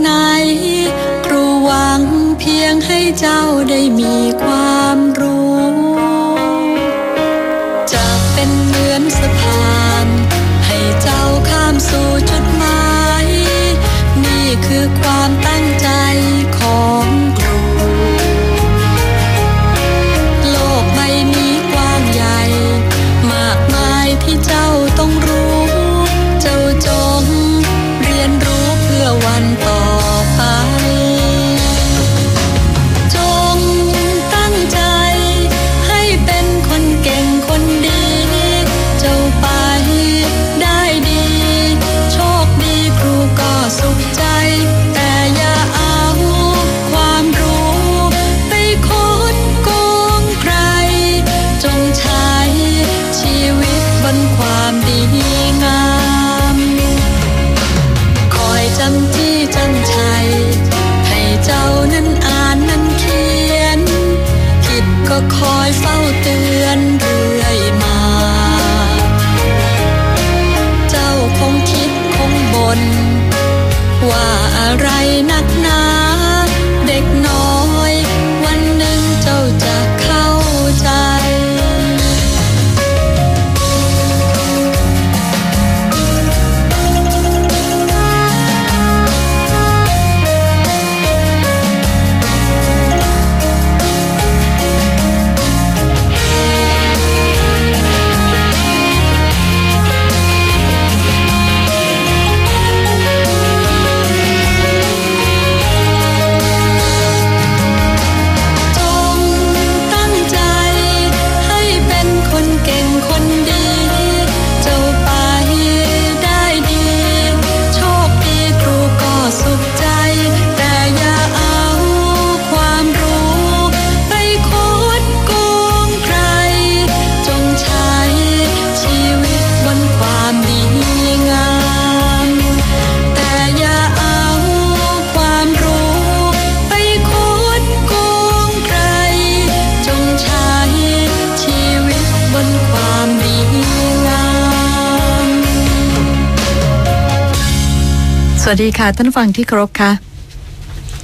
ไหนครูหวังเพียงให้เจ้าได้มีความ วัสดีค่ะ ท่านผู้ฟังที่เคารพค่ะ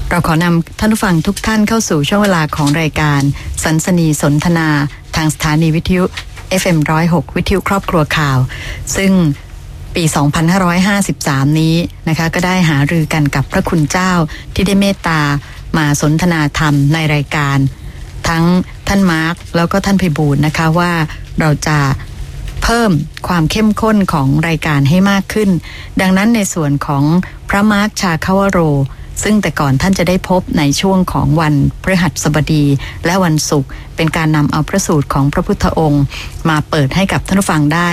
เราขอนำท่านผู้ฟังทุกท่านเข้าสู่ช่วงเวลาของรายการ สันสนีสนทนา ทางสถานีวิทยุ FM106 วิทยุครอบครัวข่าว ซึ่งปี 2553 นี้นะคะ ก็ได้หารือกันกับพระคุณเจ้าที่ได้เมตตามาสนทนาธรรมในรายการ ทั้งท่านมาร์คแล้วก็ท่านไพบูลนะคะว่าเราจะ เพิ่มความเข้มข้นของรายการให้มากขึ้น ดังนั้นในส่วนของพระมาร์คชาคาวโร ซึ่งแต่ก่อนท่านจะได้พบในช่วงของวันพฤหัสบดีและวันศุกร์เป็นการนำเอาพระสูตรของพระพุทธองค์ มาเปิดให้กับท่านผู้ฟังได้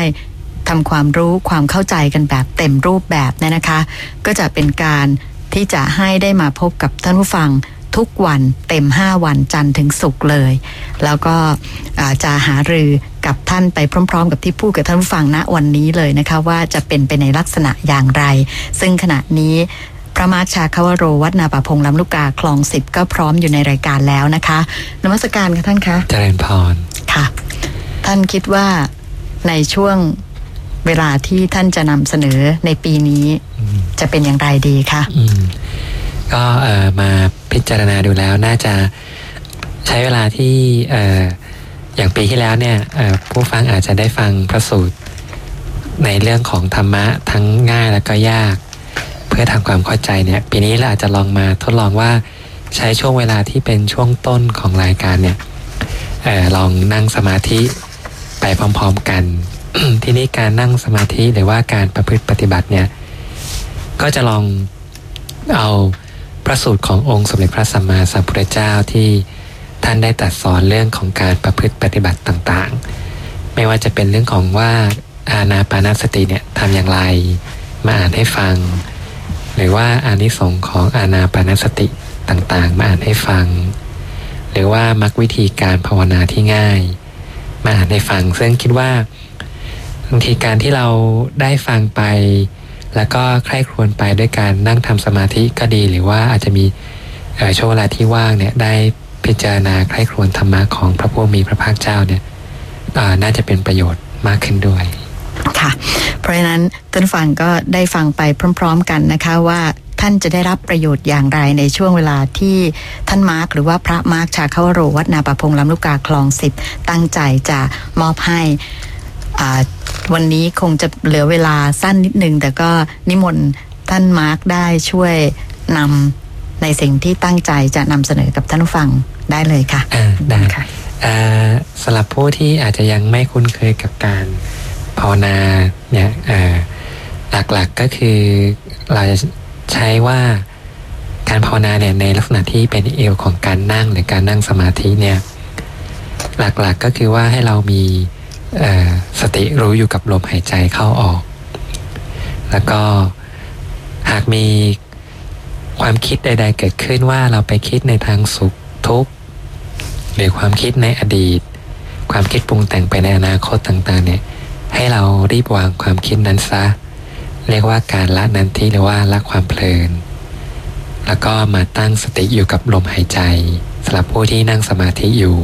ทำความรู้ความเข้าใจกันแบบเต็มรูปแบบเนี่ยนะคะ ก็จะเป็นการที่จะให้ได้มาพบกับท่านผู้ฟังทุกวันเต็ม 5 วันจันทร์ถึงศุกร์เลย แล้วก็จะหารือ กับท่านไปพร้อม ๆ กับที่พูดกับท่านผู้ฟังณวันนี้เลยนะคะว่าจะเป็นไปในลักษณะอย่างไร ซึ่งขณะนี้พระมาร์คชาคาวโรวัดนาป่าพงลำลูกกาคลองสิบก็พร้อมอยู่ในรายการแล้วนะคะนมัสการค่ะท่านคะเจริญพรค่ะ ท่านคิดว่าในช่วงเวลาที่ท่านจะนำเสนอในปีนี้อืมจะเป็นอย่างไรดีคะอืมก็เอ่อมาพิจารณาดูแล้วน่าจะใช้เวลาที่เอย่างปีที่แล้วเนี่ยผู้ฟังอาจจะได้ฟังพระสูตร ในเรื่องของธรรมะทั้งง่ายแล้วก็ยาก เพื่อทำความเข้าใจเนี่ยปีนี้เราอาจจะลองมาทดลองว่าใช้ช่วงเวลาที่เป็นช่วงต้นของรายการเนี่ยออลองนั่งสมาธิไปพร้อมๆกัน ที่นี่การนั่งสมาธิหรือว่าการประพฤติปฏิบัติเนี่ยก็จะลองเอาพระสูตรขององค์สมเด็จพระสัมมาสัมพุทธเจ้าที่ ท่านได้ตัดสอนเรื่องของการประพฤติปฏิบัติต่างๆ ไม่ว่าจะเป็นเรื่องของว่าอาณาปานสติเนี่ยทำอย่างไร มาอ่านให้ฟัง หรือว่าอานิสงส์ของอาณาปานสติต่างๆ มาอ่านให้ฟัง หรือว่ามรรควิธีการภาวนาที่ง่าย มาอ่านให้ฟัง ซึ่งคิดว่าบางทีการที่เราได้ฟังไป แล้วก็ใคร่ครวญไปด้วยการนั่งทำสมาธิก็ดี หรือว่าอาจจะมีช่วงเวลาที่ว่างเนี่ยได้ พิจารณาใคร่ครวญธรรมะของพระผู้มีพระภาคเจ้าเนี่ยน่าจะเป็นประโยชน์มากขึ้นด้วยค่ะ เพราะฉะนั้นท่านฟังก็ได้ฟังไปพร้อม ๆ กันนะคะว่าท่านจะได้รับประโยชน์อย่างไรในช่วงเวลาที่ท่านมาร์กหรือว่าพระมาร์กชาคาวโรวัดนาปะพงลำลูกกาคลองสิบตั้งใจจะมอบให้วันนี้คงจะเหลือเวลาสั้นนิดนึงแต่ก็นิมนต์ท่านมาร์กได้ช่วยนำ ในสิ่งที่ตั้งใจจะนำเสนอกับท่านผู้ฟังได้เลยค่ะได้ค่ะสำหรับผู้ที่อาจจะยังไม่คุ้นเคยกับการภาวนาเนี่ยหลักๆก็คือเราจะใช้ว่าการภาวนาเนี่ยในลักษณะที่เป็นเอวของการนั่งหรือการนั่งสมาธิเนี่ยหลักๆกก็คือว่าให้เรามีสติรู้อยู่กับลมหายใจเข้าออก แล้วก็หากมี ความคิดใด ๆ เกิดขึ้นว่าเราไปคิดในทางสุขทุกข์หรือความคิดในอดีต ความคิดปรุงแต่งไปในอนาคตต่างๆเนี่ยให้เรารีบวางความคิดนั้นซะ เรียกว่าการละนันทีหรือว่าละความเพลิน แล้วก็มาตั้งสติอยู่กับลมหายใจสำหรับผู้ที่นั่งสมาธิอยู่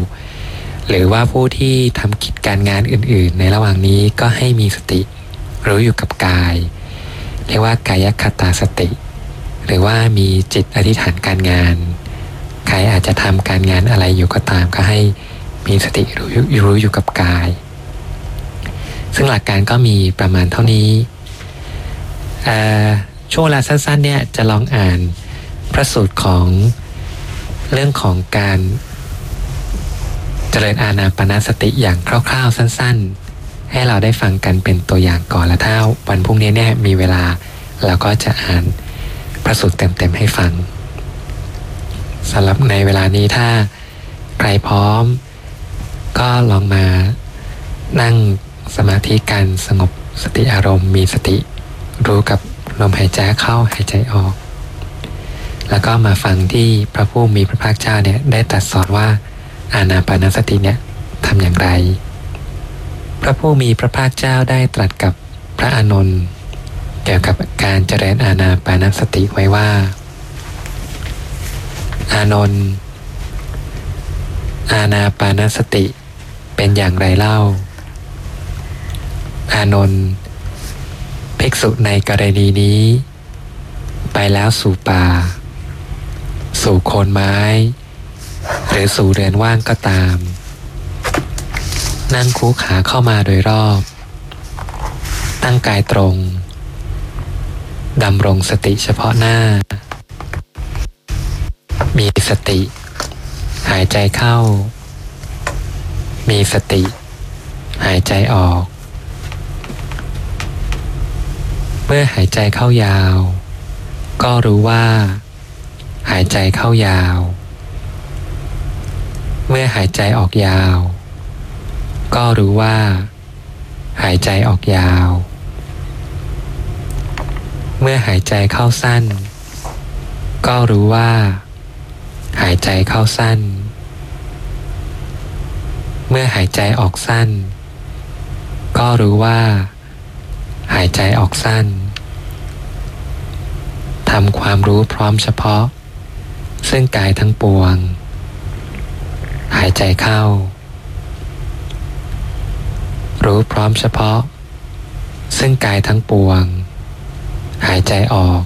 หรือว่าผู้ที่ทำกิจการงานอื่น ๆ ในระหว่างนี้ก็ให้มีสติ รู้อยู่กับกาย เรียกว่ากายคตาสติ หรือว่ามีจิตอธิษฐานการงาน ใครอาจจะทำการงานอะไรอยู่ก็ตามก็ให้มีสติรู้รู้อยู่กับกาย ซึ่งหลักการก็มีประมาณเท่านี้ช่วงเวลาสั้นๆเนี่ยจะลองอ่านพระสูตรของเรื่องของการเจริญอาณาปณสติอย่างคร่าวๆ สั้นๆ ให้เราได้ฟังกันเป็นตัวอย่างก่อนแล้วถ้าวันพรุ่งนี้เนี่ยมีเวลาเราก็จะอ่าน พระสูตรเต็มๆให้ฟังสำหรับในเวลานี้ถ้าใครพร้อม ก็ลองมานั่งสมาธิการสงบสติอารมณ์มีสติ รู้กับลมหายใจเข้าหายใจออก แล้วก็มาฟังที่พระผู้มีพระภาคเจ้าเนี่ยได้ตรัสสอนว่าอานาปานสติเนี่ยทำอย่างไร พระผู้มีพระภาคเจ้าได้ตรัสกับพระอานนท์ เกี่ยวกับการเจริญอานาปานสติไว้ว่า อานนท์อานาปานสติเป็นอย่างไรเล่า อานนท์ภิกษุในกรณีนี้ ไปแล้วสู่ป่า สู่โคนไม้ หรือสู่เรือนว่างก็ตาม นั่งคูขาเข้ามาโดยรอบ ตั้งกายตรง ดำรงสติเฉพาะหน้า มีสติ หายใจเข้า มีสติ หายใจออก เมื่อหายใจเข้ายาว ก็รู้ว่า หายใจเข้ายาว เมื่อหายใจออกยาว ก็รู้ว่า หายใจออกยาว เมื่อหายใจเข้าสั้น ก็รู้ว่า หายใจเข้าสั้น เมื่อหายใจออกสั้น ก็รู้ว่า หายใจออกสั้นทำความรู้พร้อมเฉพาะ ซึ่งกายทั้งปวง หายใจเข้า รู้พร้อมเฉพาะ ซึ่งกายทั้งปวง หายใจออก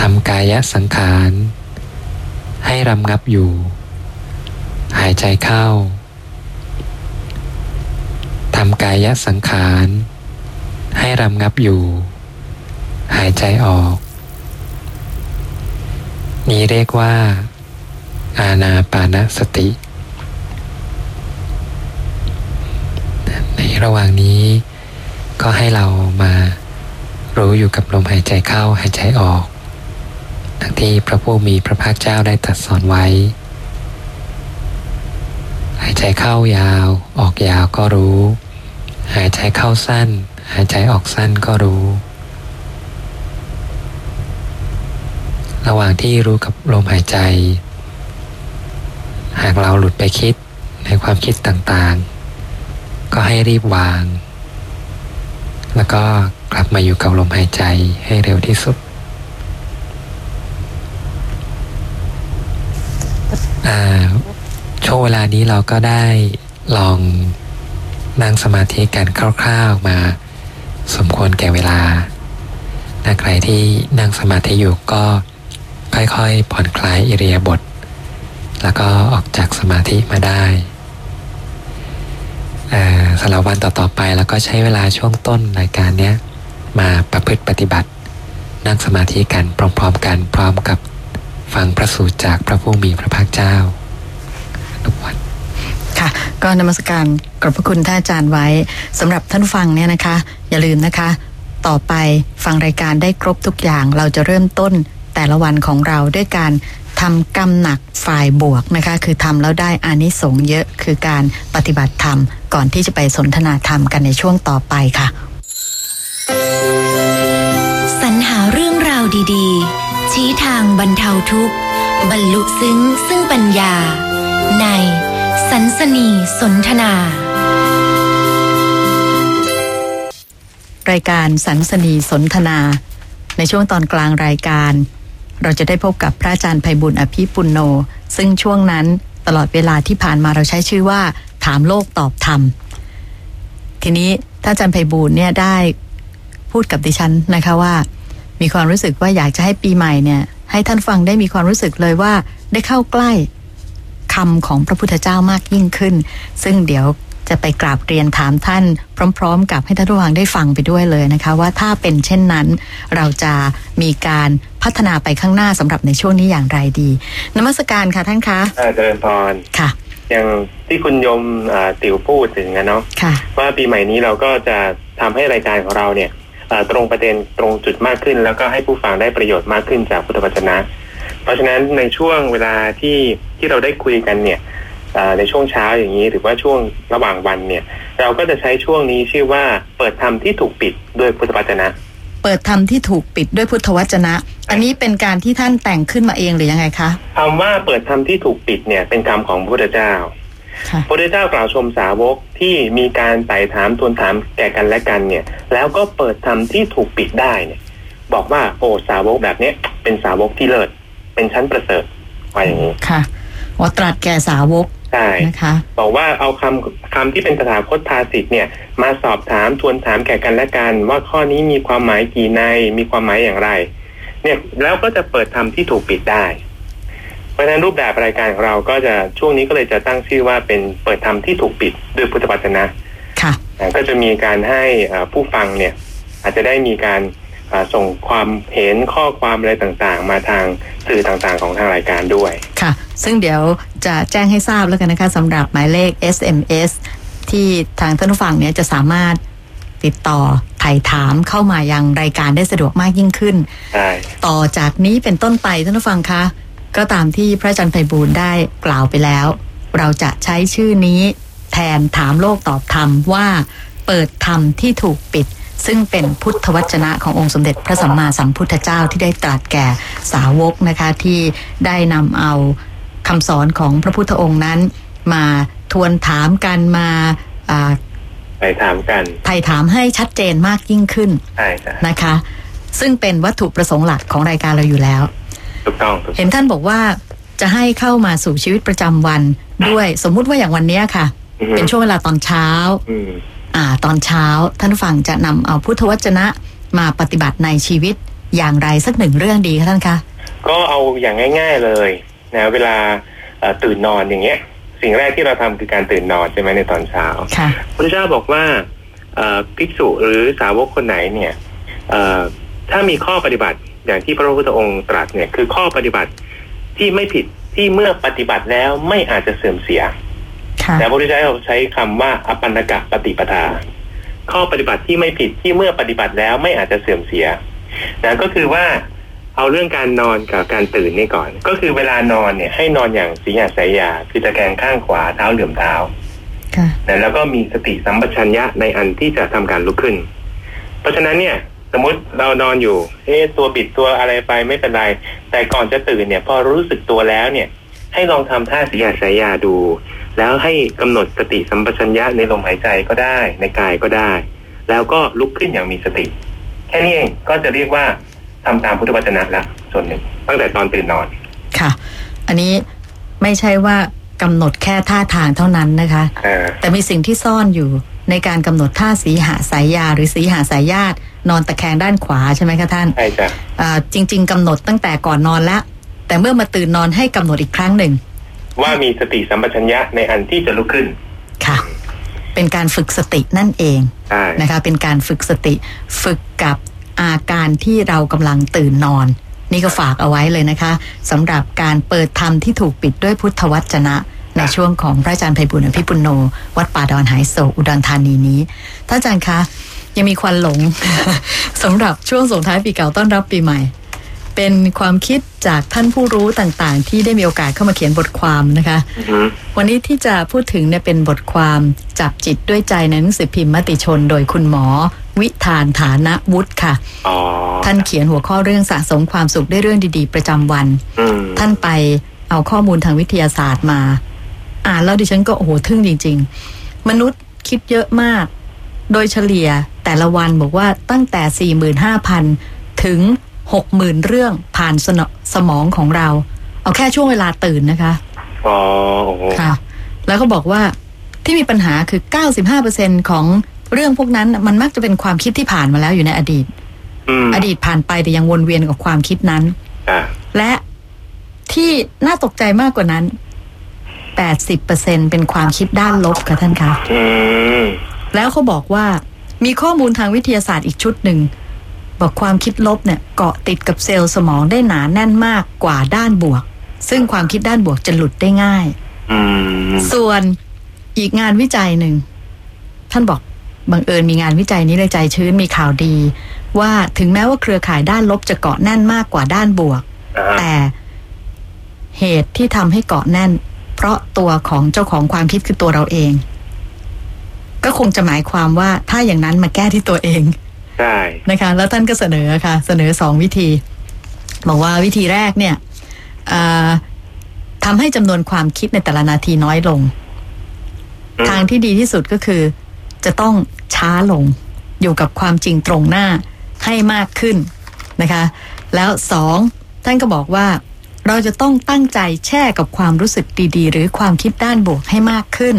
ทำกายสังขาร ให้รำงับอยู่ หายใจเข้าทำกายสังขาร ให้รำงับอยู่ หายใจออก นี้เรียกว่า อาณาปานสติ ในระหว่างนี้ก็ให้เรา มา รู้อยู่กับลมหายใจเข้าหายใจออกทั้งที่พระผู้มีพระภาคเจ้าได้ตรัสสอนไว้ หายใจเข้ายาว ออกยาวก็รู้ หายใจเข้าสั้น หายใจออกสั้นก็รู้ ระหว่างที่รู้กับลมหายใจ หากเราหลุดไปคิดในความคิดต่างๆ ก็ให้รีบวาง แล้วก็กลับมาอยู่กับลมหายใจให้เร็วที่สุดอ่าช่วงเวลานี้เราก็ได้ลองนั่งสมาธิกันคร่าวๆมาสมควรแก่เวลาถ้าใครที่นั่งสมาธิอยู่ก็ค่อยๆผ่อนคลายอิเรียาบท แล้วก็ออกจากสมาธิมาได้ สำหรับวันต่อๆไป แล้วก็ใช้เวลาช่วงต้นรายการเนี้ยมาประพฤติปฏิบัติ นั่งสมาธิกันพร้อมๆกันพร้อมกับฟังพระสูตรจากพระผู้มีพระภาคเจ้าทุกวันค่ะ ก็นมัสการขอบพระคุณท่านอาจารย์ไว้สำหรับท่านฟังเนี่ยนะคะ อย่าลืมนะคะ ต่อไปฟังรายการได้ครบทุกอย่างเราจะเริ่มต้นแต่ละวันของเราด้วยการ ทำกรรมหนักฝ่ายบวกนะคะ คือทำแล้วได้อานิสงส์เยอะคือการปฏิบัติธรรม ก่อนที่จะไปสนทนาธรรมกันในช่วงต่อไปค่ะ สรรหาเรื่องราวดีๆ ชี้ทางบรรเทาทุกข์ บรรลุซึ้งซึ่งปัญญา ในสันสนีสนทนารายการสันสนีสนทนา ในช่วงตอนกลางรายการ เราจะได้พบกับพระอาจารย์ไพบุญอภิปุณโน ซึ่งช่วงนั้นตลอดเวลาที่ผ่านมาเราใช้ชื่อว่า ถามโลกตอบธรรม ทีนี้ท่านอาจารย์ไพบุญเนี่ยได้พูดกับดิฉันนะคะว่า มีความรู้สึกว่าอยากจะให้ปีใหม่เนี่ย ให้ท่านฟังได้มีความรู้สึกเลยว่าได้เข้าใกล้คำของพระพุทธเจ้ามากยิ่งขึ้น ซึ่งเดี๋ยว จะไปกราบเรียนถามท่าน พร้อม ๆ กับให้ท่านผู้ฟังได้ฟังไปด้วยเลยนะคะ ว่าถ้าเป็นเช่นนั้น เราจะมีการพัฒนาไปข้างหน้าสำหรับในช่วงนี้อย่างไรดี นมัสการค่ะท่านคะเจริญพรค่ะ อย่างที่คุณยมติ๋วพูดถึงนะเนาะว่าปีใหม่นี้เราก็จะทำให้รายการของเราเนี่ยตรงประเด็นตรงจุดมากขึ้น แล้วก็ให้ผู้ฟังได้ประโยชน์มากขึ้นจากพุทธวจนะ เพราะฉะนั้นในช่วงเวลาที่ที่เราได้คุยกันเนี่ย ในช่วงเช้าอย่างนี้ หรือว่าช่วงระหว่างวันเนี่ย เราก็จะใช้ช่วงนี้ชื่อว่าเปิดธรรมที่ถูกปิดด้วยพุทธวจนะ เปิดธรรมที่ถูกปิดด้วยพุทธวจนะ อันนี้เป็นการที่ท่านแต่งขึ้นมาเองหรือยังไงคะคำว่าเปิดธรรมที่ถูกปิดเนี่ยเป็นคำของพระพุทธเจ้าพระพุทธเจ้ากล่าวชมสาวกที่มีการไต่ถามทวนถามแก่กันและกันเนี่ย แล้วก็เปิดธรรมที่ถูกปิดได้เนี่ยบอกว่าโอ้สาวกแบบเนี้ยเป็นสาวกที่เลิศเป็นชั้นประเสริฐว่าอย่างนี้ค่ะว่าตรัสแก่สาวก ใช่นะคะบอกว่าเอาคำคำที่เป็นตถาคตภาสิทธ์เนี่ย มาสอบถามทวนถามแก่กันและกัน ว่าข้อนี้มีความหมายกี่ในมีความหมายอย่างไร เนี่ยแล้วก็จะเปิดธรรมที่ถูกปิดได้ เพราะฉะนั้นรูปแบบรายการของเราก็จะช่วงนี้ก็เลยจะตั้งชื่อว่าเป็นเปิดธรรมที่ถูกปิดด้วยพุทธวจนะ ค่ะก็จะมีการให้ผู้ฟังเนี่ย อาจจะได้มีการ ส่งความเห็นข้อความอะไรต่างๆ มาทางสื่อต่างๆ ของทางรายการด้วย ค่ะ ซึ่งเดี๋ยวจะแจ้งให้ทราบแล้วกันนะคะสำหรับหมายเลข SMS ที่ทางท่านผู้ฟังเนี่ยจะสามารถติดต่อถ่ายถามเข้ามายังรายการได้สะดวกมากยิ่งขึ้น ต่อจากนี้เป็นต้นไปท่านผู้ฟังคะ ก็ตามที่พระอาจารย์ไพบูลได้กล่าวไปแล้ว เราจะใช้ชื่อนี้ แทนถามโลกตอบธรรมว่า เปิดธรรมที่ถูกปิด ซึ่งเป็นพุทธวจนะขององค์สมเด็จพระสัมมาสัมพุทธเจ้าที่ได้ตรัสแก่สาวกนะคะที่ได้นำเอาคำสอนของพระพุทธองค์นั้น มาทวนถามกันมาไถ่ถามกันไถ่ถามให้ชัดเจนมากยิ่งขึ้นใช่นะคะ ซึ่งเป็นวัตถุประสงค์หลักของรายการเราอยู่แล้วถูกต้องเห็นท่านบอกว่าจะให้เข้ามาสู่ชีวิตประจำวันด้วย สมมุติว่าอย่างวันนี้ค่ะ เป็นช่วงเวลาตอนเช้า อ่าตอนเช้าท่านฟังจะนำเอาพุทธวจนะมาปฏิบัติในชีวิตอย่างไรสักหนึ่งเรื่องดีคะท่านคะ ก็เอาอย่างง่าย ๆเลยนะเวลาตื่นนอนอย่างเงี้ย สิ่งแรกที่เราทำคือการตื่นนอนใช่ไหมในตอนเช้าค่ะพระเจ้าบอกว่าภิกษุหรือสาวกคนไหนเนี่ยถ้ามีข้อปฏิบัติอย่างที่พระพุทธองค์ตรัสเนี่ยคือข้อปฏิบัติที่ไม่ผิดที่เมื่อปฏิบัติแล้วไม่อาจจะเสื่อมเสีย แต่พระพุทธเจ้าใช้คำว่าอปันกะปฏิปทา ข้อปฏิบัติที่ไม่ผิดที่เมื่อปฏิบัติแล้วไม่อาจจะเสื่อมเสียนะก็คือว่าเอาเรื่องการนอนกับการตื่นนี่ก่อน ก็คือเวลานอนเนี่ยให้นอนอย่างสีหาสายยาคือตะแคงข้างขวาเท้าเหลื่อมเท้านะแล้วก็มีสติสัมปชัญญะในอันที่จะทำการลุกขึ้น เพราะฉะนั้นเนี่ย สมมติเรานอนอยู่ เอ๊ตัวบิดตัวอะไรไปไม่เป็นไร แต่ก่อนจะตื่นเนี่ย พอรู้สึกตัวแล้วเนี่ย ให้ลองทำท่าสีหาสายยาดู แล้วให้กำหนดสติสัมปชัญญะในลมหายใจก็ได้ ในกายก็ได้ แล้วก็ลุกขึ้นอย่างมีสติ แค่นี้เองก็จะเรียกว่าทำตามพุทธวจนะแล้วส่วนหนึ่งตั้งแต่ตอนตื่นนอน ค่ะ อันนี้ไม่ใช่ว่ากำหนดแค่ท่าทางเท่านั้นนะคะเออแต่มีสิ่งที่ซ่อนอยู่ในการกำหนดท่าสีหาสายยาหรือสีหาสายญาตินอนตะแคงด้านขวาใช่ไหมคะท่านใช่จ้ะอ่าจริง ๆกำหนดตั้งแต่ก่อนนอนแล้วแต่เมื่อมาตื่นนอนให้กำหนดอีกครั้งหนึ่ง ว่ามีสติสัมปชัญญะในอันที่จะลุกขึ้น ค่ะ เป็นการฝึกสตินั่นเองใช่นะคะ เป็นการฝึกสติฝึกกับอาการที่เรากำลังตื่นนอน นี่ก็ฝากเอาไว้เลยนะคะสำหรับการเปิดธรรมที่ถูกปิดด้วยพุทธวจนะในช่วงของพระอาจารย์ไพบุญอภิปุโน วัดป่าดอนหายโศกอุดรธานีนี้ท่านอาจารย์คะ ยังมีควันหลงสำหรับช่วงส่งท้ายปีเก่าต้อนรับปีใหม่ เป็นความคิดจากท่านผู้รู้ต่างๆ ที่ได้มีโอกาสเข้ามาเขียนบทความนะคะอือฮึวันนี้ที่จะพูดถึงเนี่ยเป็นบทความจับจิตด้วยใจในหนังสือพิมพ์มติชน โดยคุณหมอ วิธานฐานะวุฒิค่ะอ๋อท่านเขียนหัวข้อเรื่องสะสมความสุขด้วยเรื่องดีๆ ประจำวันอืมท่านไปเอาข้อมูลทางวิทยาศาสตร์มา อ่านแล้วดิฉันก็โอ้โหทึ่งจริง ๆ มนุษย์คิดเยอะมาก โดยเฉลี่ยแต่ละวันบอกว่าตั้งแต่ 45,000 ถึง 60,000เรื่องผ่านสนสมองของเรา เอาแค่ช่วงเวลาตื่นนะคะอ๋อโอ้โหค่ะ แล้วก็บอกว่าที่มีปัญหาคือ95%ของเรื่องพวกนั้นมันมักจะเป็นความคิดที่ผ่านมาแล้วอยู่ในอดีตอืมอดีตผ่านไปแต่ยังวนเวียนกับความคิดนั้นอะและที่น่าตกใจมากกว่านั้น80%เป็นความคิดด้านลบค่ะท่านคะอืมแล้วเขาบอกว่ามีข้อมูลทางวิทยาศาสตร์อีกชุดหนึ่ง บอกความคิดลบเนี่ยเกาะติดกับเซลล์สมองได้หนาแน่นมากกว่าด้านบวก ซึ่งความคิดด้านบวกจะหลุดได้ง่ายอืมส่วนอีกงานวิจัยหนึ่ง ท่านบอกบังเอิญมีงานวิจัยนี้เลยใจชื้นมีข่าวดี ว่าถึงแม้ว่าเครือข่ายด้านลบจะเกาะแน่นมากกว่าด้านบวกอ่าแต่เหตุที่ทำให้เกาะแน่น เพราะตัวของเจ้าของความคิดคือตัวเราเอง ก็คงจะหมายความว่าถ้าอย่างนั้นมาแก้ที่ตัวเอง ใช่นะคะ แล้วท่านก็เสนอค่ะ เสนอสองวิธี บอกว่าวิธีแรกเนี่ยเอ่อทำให้จำนวนความคิดในแต่ละนาทีน้อยลงอืมทางที่ดีที่สุดก็คือ จะต้องช้าลง อยู่กับความจริงตรงหน้าให้มากขึ้นนะคะ แล้วสองท่านก็บอกว่าเราจะต้องตั้งใจแช่กับความรู้สึกดี ๆ หรือความคิดด้านบวกให้มากขึ้น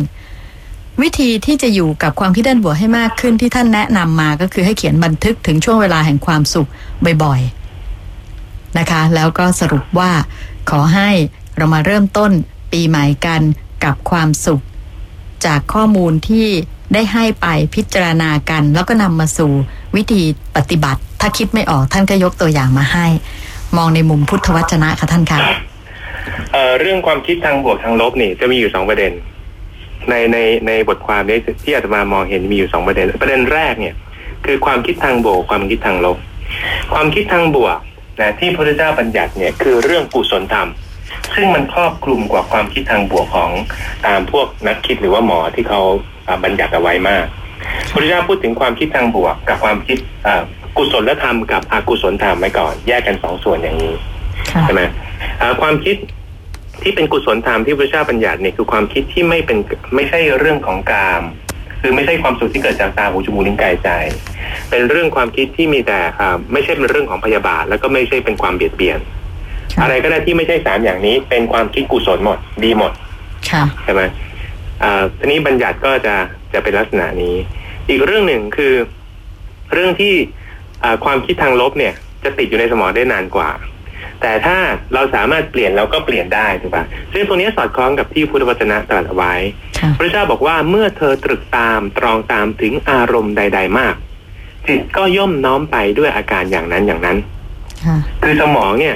วิธีที่จะอยู่กับความคิดด้านบวกให้มากขึ้นที่ท่านแนะนำมาก็คือให้เขียนบันทึกถึงช่วงเวลาแห่งความสุขบ่อยๆนะคะ แล้วก็สรุปว่า ขอให้เรามาเริ่มต้นปีใหม่กันกับความสุข จากข้อมูลที่ได้ให้ไปพิจารณากัน แล้วก็นำมาสู่วิธีปฏิบัติ ถ้าคิดไม่ออกท่านก็ยกตัวอย่างมาให้ มองในมุมพุทธวจนะค่ะท่านคะเเรื่องความคิดทางบวกทางลบนี่จะมีอยู่สองประเด็น ในในในบทความนี้ที่อาตมามองเห็นมีอยู่สองประเด็น ประเด็นแรกเนี่ย คือความคิดทางบวกความคิดทางลบ ความคิดทางบวกนะที่พระพุทธเจ้าบัญญัติเนี่ยคือเรื่องกุศลธรรม ซึ่งมันครอบคลุมกว่าความคิดทางบวกของตามพวกนักคิดหรือว่าหมอที่เขาอ่าบัญญัติเอาไว้มากพระพุทธเจ้าพูดถึงความคิดทางบวก กับความคิดอ่ากุศลธรรมกับอกุศลธรรมไว้ก่อน แยกกันสองส่วนอย่างนี้ค่ะใช่ไหมอ่าความคิด ที่เป็นกุศลธรรมที่พระเจ้าบัญญัติเนี่ยคือความคิดที่ไม่เป็นไม่ใช่เรื่องของกาม คือไม่ใช่ความสุขที่เกิดจากตาหูจมูกลิ้นกายใจ เป็นเรื่องความคิดที่มีแต่อ่าไม่ใช่เป็นเรื่องของพยาบาท แล้วก็ไม่ใช่เป็นความเบียดเบียนค่ะอะไรก็ได้ที่ไม่ใช่สามอย่างนี้ เป็นความคิดกุศลหมด ดีหมดค่ะใช่ไหมอ่าทีนี้บัญญัติก็จะจะเป็นลักษณะนี้ อีกเรื่องหนึ่งคือเรื่องที่อ่าความคิดทางลบเนี่ย จะติดอยู่ในสมองได้นานกว่า แต่ถ้าเราสามารถเปลี่ยนเราก็เปลี่ยนได้ถูกปะซึ่งตรงนี้สอดคล้องกับที่พุทธวจนะตรัสเอาไว้ค่ะพระเจ้าบอกว่าเมื่อเธอตรึกตามตรองตามถึงอารมณ์ใด ๆ มาก จิตก็ย่อมน้อมไปด้วยอาการอย่างนั้นอย่างนั้นค่ะคือสมองเนี่ย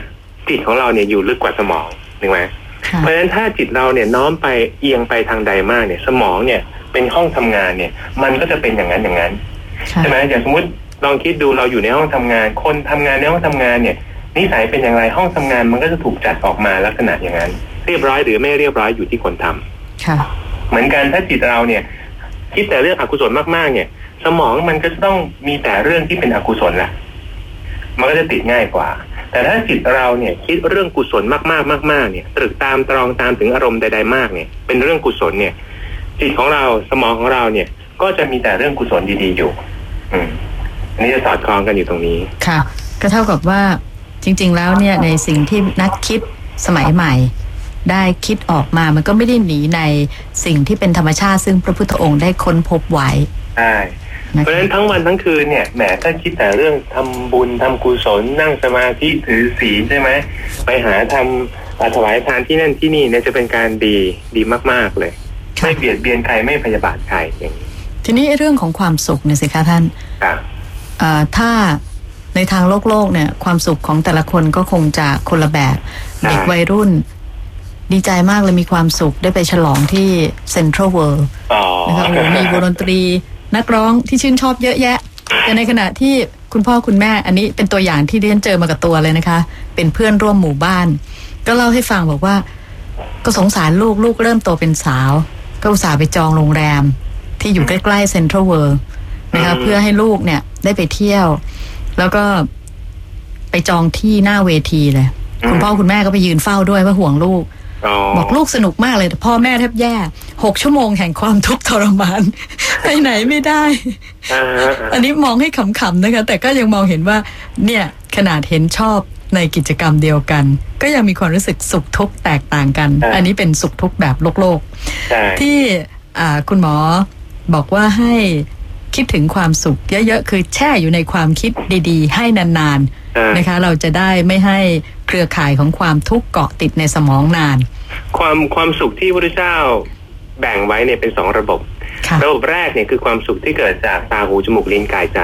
จิตของเราเนี่ยอยู่ลึกกว่าสมองถูกไหมค่ะเพราะฉะนั้นถ้าจิตเราเนี่ยน้อมไปเอียงไปทางใดมากเนี่ย สมองเนี่ยเป็นห้องทำงานเนี่ย มันก็จะเป็นอย่างนั้นอย่างนั้นค่ะใช่ไหมอย่างสมมติลองคิดดูเราอยู่ในห้องทำงาน คนทำงานในห้องทำงานเนี่ย นิสัยเป็นอย่างไรห้องทำงานมันก็จะถูกจัดออกมาลักษณะอย่างนั้น เรียบร้อยหรือไม่เรียบร้อยอยู่ที่คนทำค่ะ เหมือนกันถ้าจิตเราเนี่ย คิดแต่เรื่องอกุศลมากๆ เนี่ย สมองมันก็จะต้องมีแต่เรื่องที่เป็นอกุศลแหละมันก็จะติดง่ายกว่า แต่ถ้าจิตเราเนี่ยคิดเรื่องกุศลมากๆมาก ๆ เนี่ย ตรึกตามตรองตามถึงอารมณ์ใด ๆ มากเนี่ย เป็นเรื่องกุศลเนี่ย จิตของเราสมองของเราเนี่ย ก็จะมีแต่เรื่องกุศลดีๆอยู่ อืมอันนี้จะสอดคล้องกันอยู่ตรงนี้ ค่ะ ก็เท่ากับว่า จริง ๆ แล้วเนี่ยในสิ่งที่นักคิดสมัยใหม่ ได้คิดออกมามันก็ไม่ได้หนีในสิ่งที่เป็นธรรมชาติซึ่งพระพุทธองค์ได้ค้นพบไว้ใช่นะเพราะฉะคะนั้นทั้งวันทั้งคืนเนี่ยแหมถ้าคิดแต่เรื่องทำบุญทำกุศลนั่งสมาธิถือศีลใช่ไหมไปหาทำอ่าถวายทานที่นั่นที่นี่เนี่ยจะเป็นการดีดีมาก ๆเลยค่ะไม่เบียดเบียนใครไม่พยาบาทใครอย่างนี้ทีนี้เรื่องของความสุขเนี่ยสิคะท่านครับเอ่อถ้า ในทางโลกโลกเนี่ย ความสุขของแต่ละคนก็คงจะคนละแบบเด็กวัยรุ่น ดีใจมากเลยมีความสุขได้ไปฉลองที่เซ็นทรัลเวิลด์อ๋อนะคะโอ้โหมีวงดนตรี นักร้องที่ชื่นชอบเยอะแยะ แต่ในขณะที่คุณพ่อคุณแม่ อันนี้เป็นตัวอย่างที่เรียนเจอมากับตัวเลยนะคะ เป็นเพื่อนร่วมหมู่บ้าน ก็เล่าให้ฟังบอกว่า ก็สงสารลูกลูกเริ่มโตเป็นสาว ก็อุตส่าห์ไปจองโรงแรม ที่อยู่ใกล้ๆเซ็นทรัลเวิลด์นะคะอืมเพื่อให้ลูกเนี่ยได้ไปเที่ยว แล้วก็ไปจองที่หน้าเวทีเลย คุณพ่อคุณแม่ก็ไปยืนเฝ้าด้วยเพราะห่วงลูกอ๋อบอกลูกสนุกมากเลยแต่พ่อแม่แทบแย่หกชั่วโมงแห่งความทุกข์ทรมาน ไปไหนไม่ได้อ่าฮะอันนี้มองให้ขำๆนะคะ แต่ก็ยังมองเห็นว่า เนี่ยขนาดเห็นชอบในกิจกรรมเดียวกัน ก็ยังมีความรู้สึกสุขทุกข์แตกต่างกัน อันนี้เป็นสุขทุกข์แบบโลกโลกใช่ๆที่อ่าคุณหมอบอกว่าให้ คิดถึงความสุข เยอะๆ คือแช่อยู่ในความคิดดีๆ ให้นานอ่าๆนะคะ เราจะได้ไม่ให้เครือข่ายของความทุกข์เกาะติดในสมองนาน ความความสุขที่พระพุทธเจ้าแบ่งไว้เนี่ยเป็นสองระบบค่ะระบบแรกเนี่ยคือความสุขที่เกิดจากตาหูจมูกลิ้นกายใจ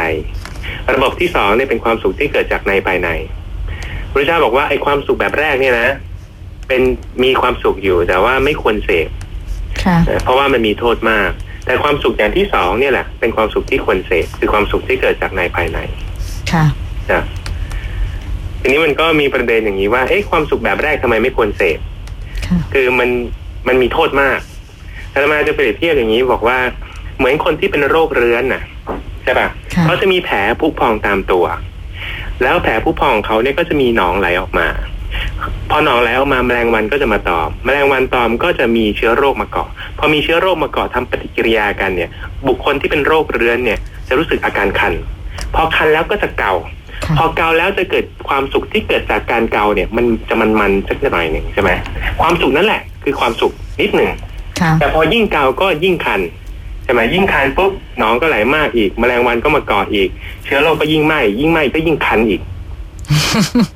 ระบบที่สองเนี่ยเป็นความสุขที่เกิดจากในภายในพระเจ้าบอกว่าไอ้ความสุขแบบแรกเนี่ยนะ เป็นมีความสุขอยู่แต่ว่าไม่ควรเสพค่ะเอ่อเพราะว่ามันมีโทษมาก แต่ความสุขอย่างที่สองเนี่ยแหละ เป็นความสุขที่ควรเสพคือความสุขที่เกิดจากในภายใน ค่ะนะทีนี้มันก็มีประเด็นอย่างนี้ว่า เอ๊ะความสุขแบบแรกทำไมไม่ควรเสพค่ะคือมันมันมีโทษมากอาตมาจะเปรียบเทียบอย่างนี้บอกว่า เหมือนคนที่เป็นโรคเรื้อนน่ะใช่ปะค่ะเขาจะมีแผลผุพองตามตัว แล้วแผลผุพองของเขาเนี่ยก็จะมีหนองไหลออกมา พอหนองไหลออกมาแมลงวันก็จะมาตอม แมลงวันตอมก็จะมีเชื้อโรคมาเกาะ พอมีเชื้อโรคมาเกาะทำปฏิกิริยากันเนี่ย บุคคลที่เป็นโรคเรื้อนเนี่ย จะรู้สึกอาการคัน พอคันแล้วก็จะเกาค่ะพอเกาแล้วจะเกิดความสุขที่เกิดจากการเกาเนี่ย มันจะมันมันๆสักหน่อยหนึ่งใช่ไหมความสุขนั่นแหละ คือความสุขนิดหนึ่งค่ะแต่พอยิ่งเกาก็ยิ่งคันใช่ไหมยิ่งคันปุ๊บหนองก็ไหลมากอีก แมลงวันก็มาเกาะอีก เชื้อโรคก็ยิ่งไหม้ยิ่งไหม้ก็ยิ่งคันอีก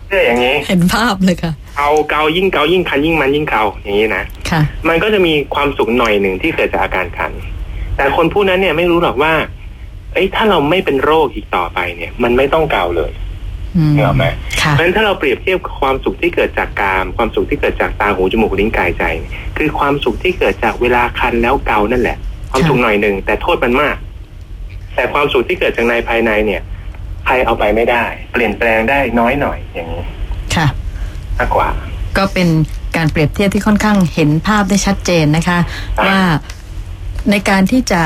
เชื่ออย่างนี้ เห็นภาพเลยค่ะเอาเกายิ่งเกายิ่งคันยิ่งมันยิ่งเกาอย่างนี้นะค่ะ มันก็จะมีความสุขหน่อยหนึ่งที่เกิดจากอาการคัน แต่คนผู้นั้นเนี่ยไม่รู้หรอกว่า เอ้ยถ้าเราไม่เป็นโรคอีกต่อไปเนี่ย มันไม่ต้องเกาเลยอืมนึกออกไหมค่ะเพราะฉะนั้นถ้าเราเปรียบเทียบความสุขที่เกิดจากกาม ความสุขที่เกิดจากตาหูจมูกลิ้นกายใจเนี่ยคือความสุขที่เกิดจากเวลาคันแล้วเกานั่นแหละ ความสุขหน่อยหนึ่งแต่โทษมันมาก แต่ความสุขที่เกิดจากในภายในเนี่ย ใครเอาไปไม่ได้ เปลี่ยนแปลงได้น้อยหน่อยอย่างนี้ค่ะมากกว่า ก็เป็นการเปรียบเทียบที่ค่อนข้างเห็นภาพได้ชัดเจนนะคะครับว่าในการที่จะ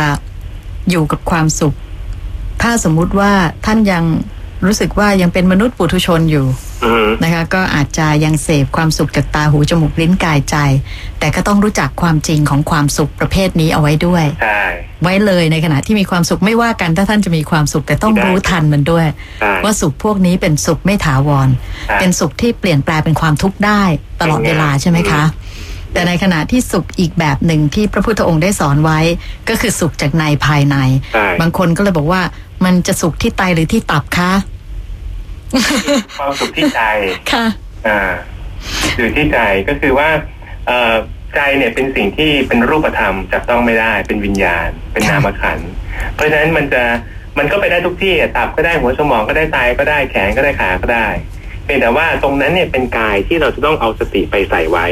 อยู่กับความสุข ถ้าสมมุติว่าท่านยังรู้สึกว่ายังเป็นมนุษย์ปุถุชนอยู่อืม นะคะ ก็อาจจะยังเสพความสุขจากตาหูจมูกลิ้นกายใจ แต่ก็ต้องรู้จักความจริงของความสุขประเภทนี้เอาไว้ด้วยใช่ไว้เลยในขณะที่มีความสุขไม่ว่ากันถ้าท่านจะมีความสุขแต่ต้องได้รู้ทันมันด้วยใช่ว่าสุขพวกนี้เป็นสุขไม่ถาวรใช่เป็นสุขที่เปลี่ยนแปลงเป็นความทุกข์ได้ตลอดเวลาใช่ไหมคะแต่ในขณะที่สุขอีกแบบหนึ่งที่พระพุทธองค์ได้สอนไว้ ก็คือสุขจากในภายในใช่บางคนก็เลยบอกว่ามันจะสุขที่ไตหรือที่ตับคะ ความสุขที่ใจค่ะอ่าอยู่ที่ใจก็คือว่า เอ่อใจเนี่ยเป็นสิ่งที่เป็นรูปธรรมจับต้องไม่ได้เป็นวิญญาณ เป็นค่ะนามขันธ์เพราะฉะนั้นมันจะมันก็ไปได้ทุกที่อะตับก็ได้หัวสมองก็ได้ไตก็ได้แขนก็ได้ขาก็ได้เพียงแต่ว่าตรงนั้นเนี่ยเป็นกายที่เราจะต้องเอาสติไปใส่ไว้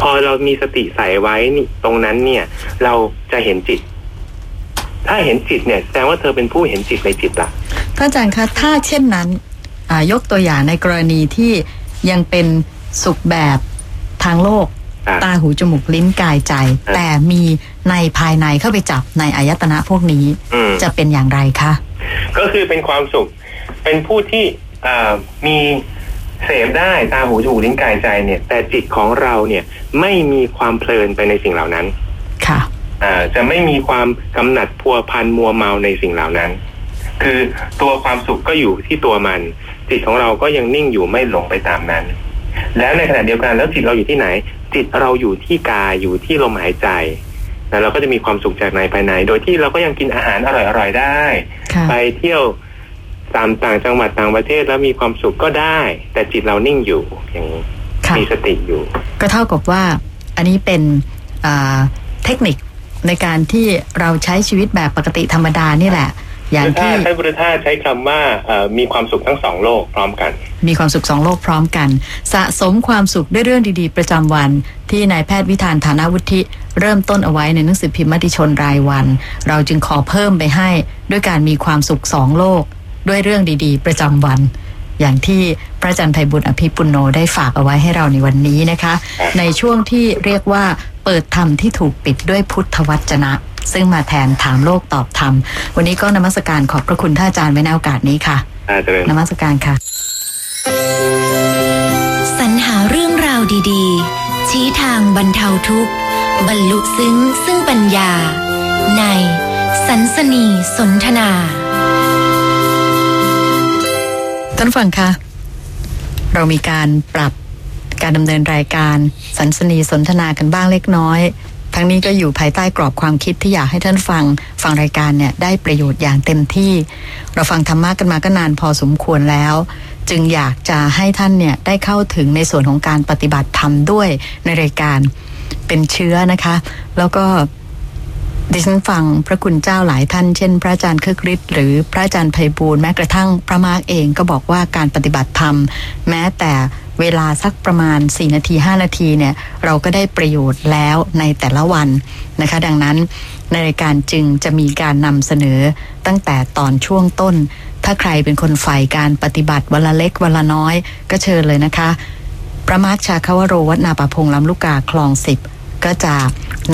พอเรามีสติใส่ไว้นี่ตรงนั้นเนี่ย เราจะเห็นจิต ถ้าเห็นจิตเนี่ยแสดงว่าเธอเป็นผู้เห็นจิตในจิตละพระอาจารย์คะถ้าเช่นนั้นอ่า ยกตัวอย่างในกรณีที่ยังเป็นสุขแบบทางโลกครับตาหูจมูกลิ้นกายใจครับแต่มีในภายในเข้าไปจับในอายตนะพวกนี้อืมจะเป็นอย่างไรคะก็คือเป็นความสุข เป็นผู้ที่อ่ามีเสพได้ตาหูจมูกลิ้นกายใจเนี่ย แต่จิตของเราเนี่ยไม่มีความเพลินไปในสิ่งเหล่านั้น ค่ะอ่าจะไม่มีความกำหนัดพัวพันมัวเมาในสิ่งเหล่านั้น คือตัวความสุขก็อยู่ที่ตัวมัน จิตของเราก็ยังนิ่งอยู่ไม่หลงไปตามนั้น แล้วในขณะเดียวกันแล้วจิตเราอยู่ที่ไหน จิตเราอยู่ที่กายอยู่ที่ลมหายใจแล้วเราก็จะมีความสุขจากในภายใน โดยที่เราก็ยังกินอาหารอร่อยๆได้ค่ะไปเที่ยวตามต่างจังหวัดต่างประเทศแล้วมีความสุขก็ได้ แต่จิตเรานิ่งอยู่อย่างนี้ค่ะมีสติอยู่ ก็เท่ากับว่าอันนี้เป็นอ่าเทคนิคในการที่เราใช้ชีวิตแบบปกติธรรมดานี่แหละ อย่างถ้าที่ท่านพุทธทาสใช้คำว่าเอ่อมีความสุขทั้งสองโลกพร้อมกัน มีความสุขสองโลกพร้อมกัน สะสมความสุขด้วยเรื่องดีๆ ประจำวัน ที่นายแพทย์วิธานฐานาวุฒิเริ่มต้นเอาไว้ในหนังสือพิมพ์มติชนรายวัน เราจึงขอเพิ่มไปให้ด้วยการมีความสุขสองโลก ด้วยเรื่องดีๆ ประจำวันอย่างที่พระอาจารย์ไพบุญอภิปุโนได้ฝากเอาไว้ให้เราในวันนี้นะคะ ในช่วงที่เรียกว่าเปิดธรรมที่ถูกปิดด้วยพุทธวจนะ ซึ่งมาแทนถามโลกตอบธรรม วันนี้ก็นมัสการขอบพระคุณท่านอาจารย์ไว้ในโอกาสนี้ค่ะอาจารย์นมัสการค่ะ สรรหาเรื่องราวดีๆ ชี้ทางบรรเทาทุกข์ บรรลุซึ้งซึ่งปัญญา ในสันสนีสนทนาท่านผู้ฟังคะเรามีการปรับการดำเนินรายการสันสนีสนทนากันบ้างเล็กน้อย ทั้งนี้ก็อยู่ภายใต้กรอบความคิดที่อยากให้ท่านฟังฟังรายการเนี่ยได้ประโยชน์อย่างเต็มที่ เราฟังธรรมะกันมาก็นานพอสมควรแล้ว จึงอยากจะให้ท่านเนี่ยได้เข้าถึงในส่วนของการปฏิบัติธรรมด้วยในรายการเป็นเชื้อนะคะ แล้วก็ดิฉันฟังพระคุณเจ้าหลายท่าน เช่น พระอาจารย์เครือฤทธิ์หรือพระอาจารย์ไพบูลแม้กระทั่งพระมาร์กเองก็บอกว่าการปฏิบัติธรรม แม้แต่ เวลาสักประมาณ 4 นาที 5 นาทีเนี่ยเราก็ได้ประโยชน์แล้วในแต่ละวันนะคะ ดังนั้นในรายการจึงจะมีการนำเสนอตั้งแต่ตอนช่วงต้น ถ้าใครเป็นคนฝ่ายการปฏิบัติวันละเล็กวันละน้อย ก็เชิญเลยนะคะพระมารชาคาวโรวัดนาป่าพงลำลูกกาคลองสิบก็จะ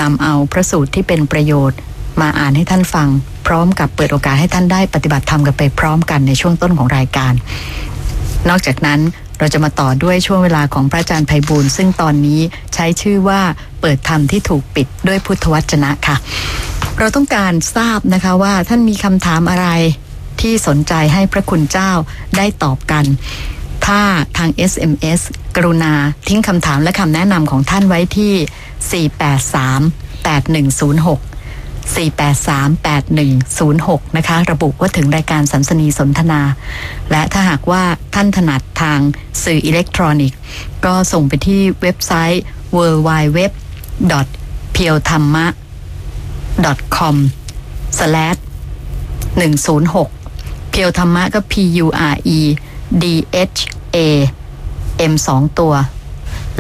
นำเอาพระสูตรที่เป็นประโยชน์ มาอ่านให้ท่านฟัง พร้อมกับเปิดโอกาสให้ท่านได้ปฏิบัติธรรมกันไปพร้อมกันในช่วงต้นของรายการ นอกจากนั้น เราจะมาต่อด้วยช่วงเวลาของพระอาจารย์ไพบูลซึ่งตอนนี้ใช้ชื่อว่าเปิดธรรมที่ถูกปิดด้วยพุทธวจนะค่ะ เราต้องการทราบนะคะว่าท่านมีคำถามอะไรที่สนใจให้พระคุณเจ้าได้ตอบกัน ถ้าทาง SMS กรุณาทิ้งคำถามและคำแนะนำของท่านไว้ที่ 483 8106 4838106 นะคะ ระบุว่าถึงรายการสันสนีสนทนา และถ้าหากว่าท่านถนัดทางสื่ออิเล็กทรอนิกส์ ก็ส่งไปที่เว็บไซต์ w w w p e o t h a m m a c o m 1 0 6เพียวธรรมะก็ P U R E D H A M สองตัว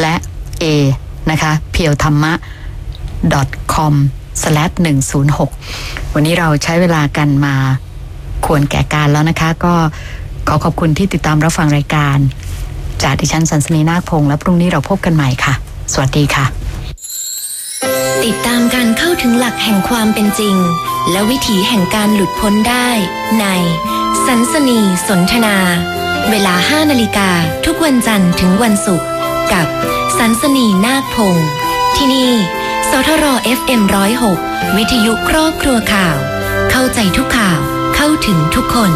และ A นะคะเพียวธรรมะ com 106 วันนี้เราใช้เวลากันมาควรแก่การแล้วนะคะ ก็ขอขอบคุณที่ติดตามรับฟังรายการ จากดิฉันสันสนีนาคพงษ์และพรุ่งนี้เราพบกันใหม่ค่ะ สวัสดีค่ะ ติดตามการเข้าถึงหลักแห่งความเป็นจริง และวิถีแห่งการหลุดพ้นได้ ใน สันสนีสนทนา เวลา 5 นาฬิกาทุกวันจันทร์ถึงวันศุกร์กับสันสนีนาคพงศ์ที่นี่ สทร FM 106 วิทยุครอบครัวข่าว เข้าใจทุกข่าว เข้าถึงทุกคน